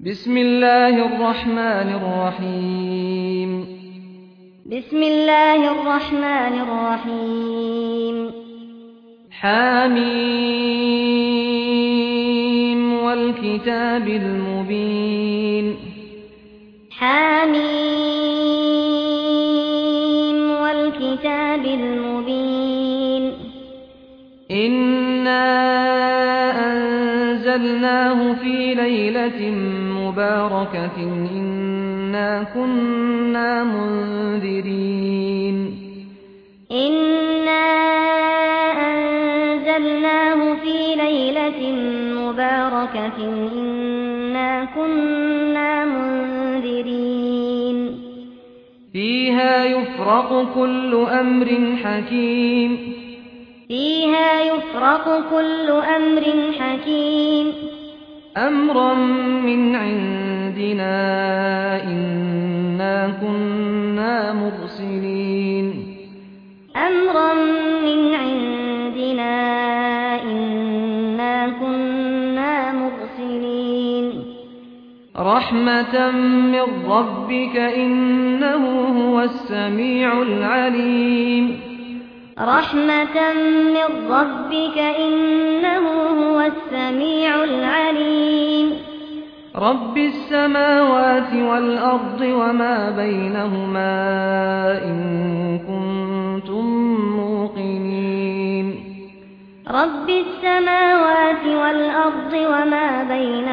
بسم الله الرحمن الرحيم بسم الله الرحمن الرحيم حاميم والكتاب المبين حاميم والكتاب المبين إنا أنزلناه في ليلة مبين مباركة إنا كنا منذرين إنا أنزلناه في ليلة مباركة إنا كنا منذرين فيها يفرق كل أمر حكيم۔ فيها يفرق كل أمر حكيم۔ امرا من عندنا انا كنا مرسلين امرا من عندنا انا كنا مرسلين رحمه من ربك انه هو السميع العليم رحمة من ربك إنه هو السميع العليم. رب السماوات والأرض وما بينهما إن كنتم موقنين. رب السماوات والأرض وما بينهما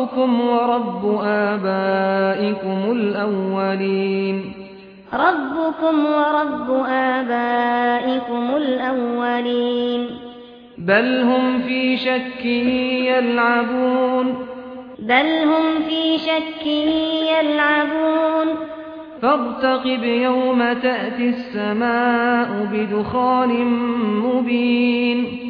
ربكم ورب آبائكم الأولين. ربكم ورب آبائكم الأولين. بل هم في شك يلعبون. بل هم في شك يلعبون. فارتقب يوم تأتي السماء بدخان مبين.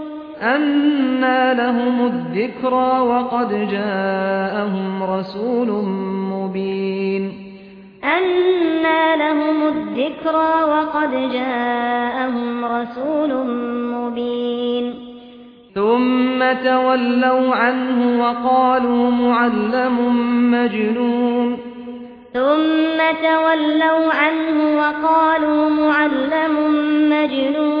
أنا لهم الذكرى وقد جاءهم رسول مبين أنا لهم الذكرى وقد جاءهم رسول مبين ثم تولوا عنه وقالوا معلم مجنون ثم تولوا عنه وقالوا معلم مجنون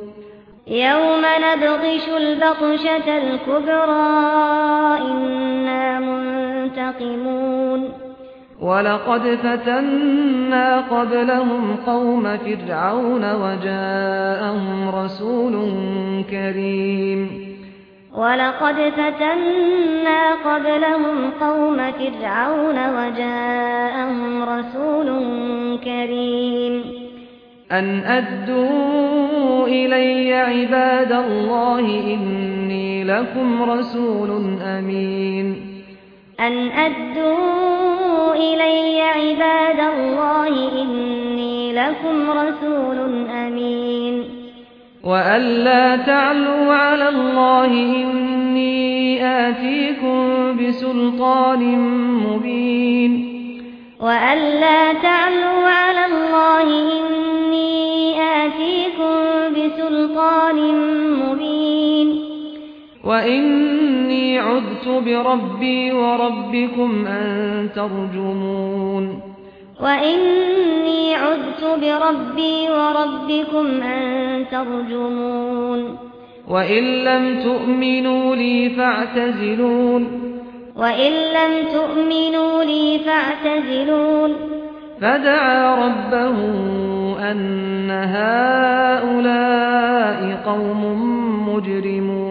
يوم نبغش البطشة الكبرى إنا منتقمون ولقد فتنا قبلهم قوم فرعون وجاءهم رسول كريم ولقد فتنا قبلهم قوم فرعون وجاءهم رسول كريم أن أدوا إلي عباد الله إني لكم رسول أمين. أن أدوا إلي عباد الله إني لكم رسول أمين. وأن لا تعلوا على الله إني آتيكم بسلطان مبين. وأن لا تعلوا وإني عذت بربي وربكم أن ترجمون وإني عذت بربي وربكم أن ترجمون وإن لم تؤمنوا لي فاعتزلون وإن لم تؤمنوا لي فاعتزلون فدعا ربه أن هؤلاء قوم مجرمون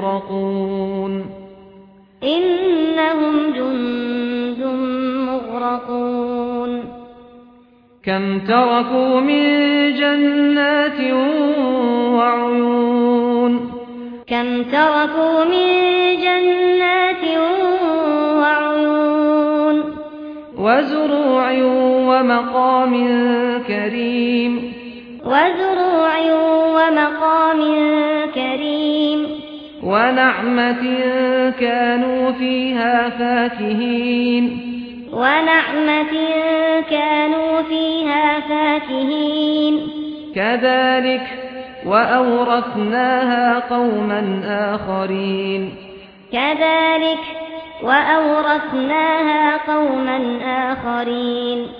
مغرقون۔ إنهم جند مغرقون. كم تركوا من جنات وعيون كم تركوا من جنات وعيون وزروع ومقام كريم وزروع ومقام كريم ونعمة كانوا فيها فاكهين. ونعمة كانوا فيها فاكهين. كذلك وأورثناها قوما آخرين. كذلك وأورثناها قوما آخرين.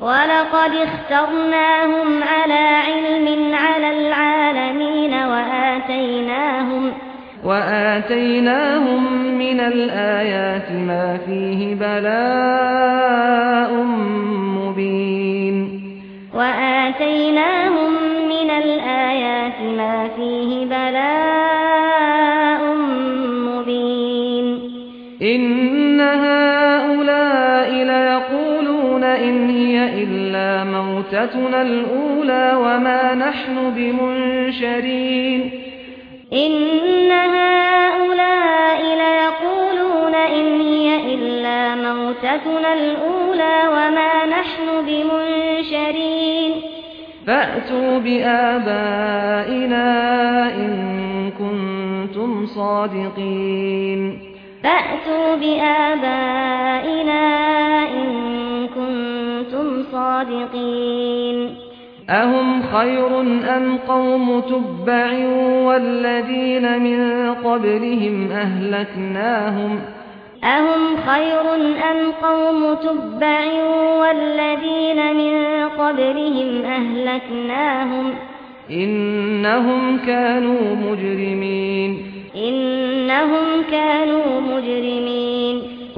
وَلَقَدِ اخْتَرْنَاهُمْ عَلَى عِلْمٍ عَلَى الْعَالَمِينَ وَآتَيْنَاهُمْ وَآتَيْنَاهُمْ مِنَ الْآيَاتِ مَا فِيهِ بَلَاءٌ مُبِينٌ وَآتَيْنَاهُمْ مِنَ الْآيَاتِ مَا فِيهِ بَلَاءٌ مُبِينٌ إِنَّ إن هي إلا موتتنا الأولى وما نحن بمنشرين إن هؤلاء ليقولون إن هي إلا موتتنا الأولى وما نحن بمنشرين فأتوا بآبائنا إن كنتم صادقين فأتوا بآبائنا الصادقين أهم خير أم قوم تبع والذين من قبلهم أهلكناهم؟ أهم خير أم قوم تبع والذين من قبلهم أهلكناهم؟ إنهم كانوا مجرمين. إنهم كانوا مجرمين.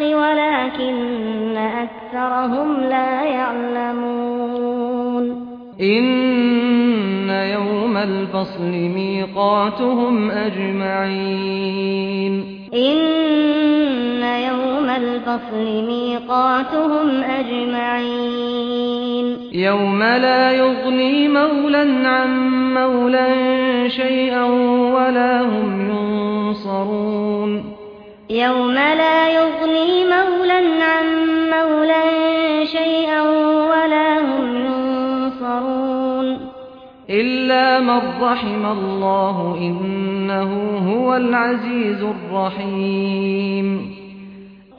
الحق ولكن أكثرهم لا يعلمون. إن يوم الفصل ميقاتهم أجمعين. إن يوم الفصل ميقاتهم أجمعين. يوم لا يغني مولا عن مولا شيئا ولا هم ينصرون. يوم لا يغني مولا عن مولا شيئا ولا هم ينصرون. إلا من رحم الله إنه هو العزيز الرحيم.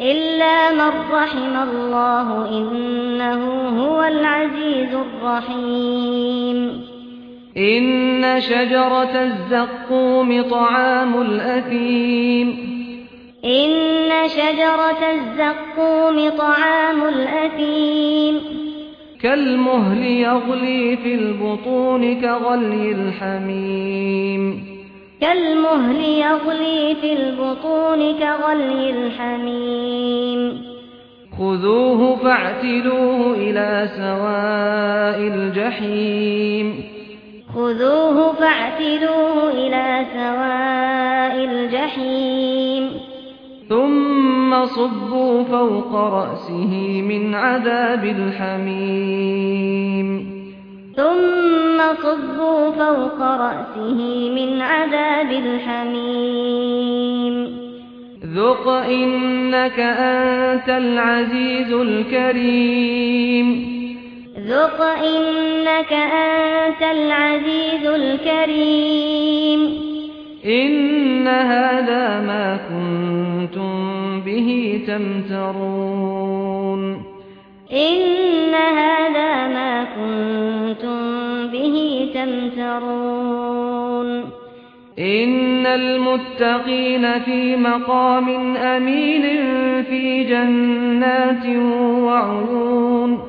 إلا من رحم الله إنه هو العزيز الرحيم. إن شجرة الزقوم طعام الأثيم. ان شجره الزقوم طعام الاثيم كالمهل يغلي في البطون كغلي الحميم كالمهل يغلي في البطون كغلي الحميم خذوه فاعتلوه إلى سواء الجحيم خذوه فاعتلوه إلى سواء الجحيم ثم صبوا فوق رأسه من عذاب الحميم. ثم صبوا فوق رأسه من عذاب الحميم. ذق إنك أنت العزيز الكريم. ذق إنك أنت العزيز الكريم. إن هذا ما كنتم به تمترون إن هذا ما كنتم به تمترون إن المتقين في مقام أمين في جنات وعيون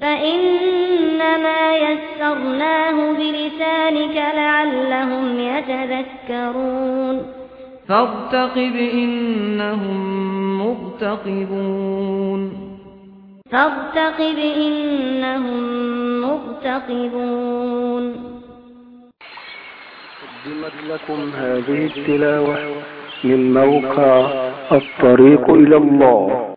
فإنما يسرناه بلسانك لعلهم يتذكرون. فارتقب إنهم مرتقبون. فارتقب إنهم مرتقبون. قدمت لكم هذه التلاوة من موقع الطريق إلى الله.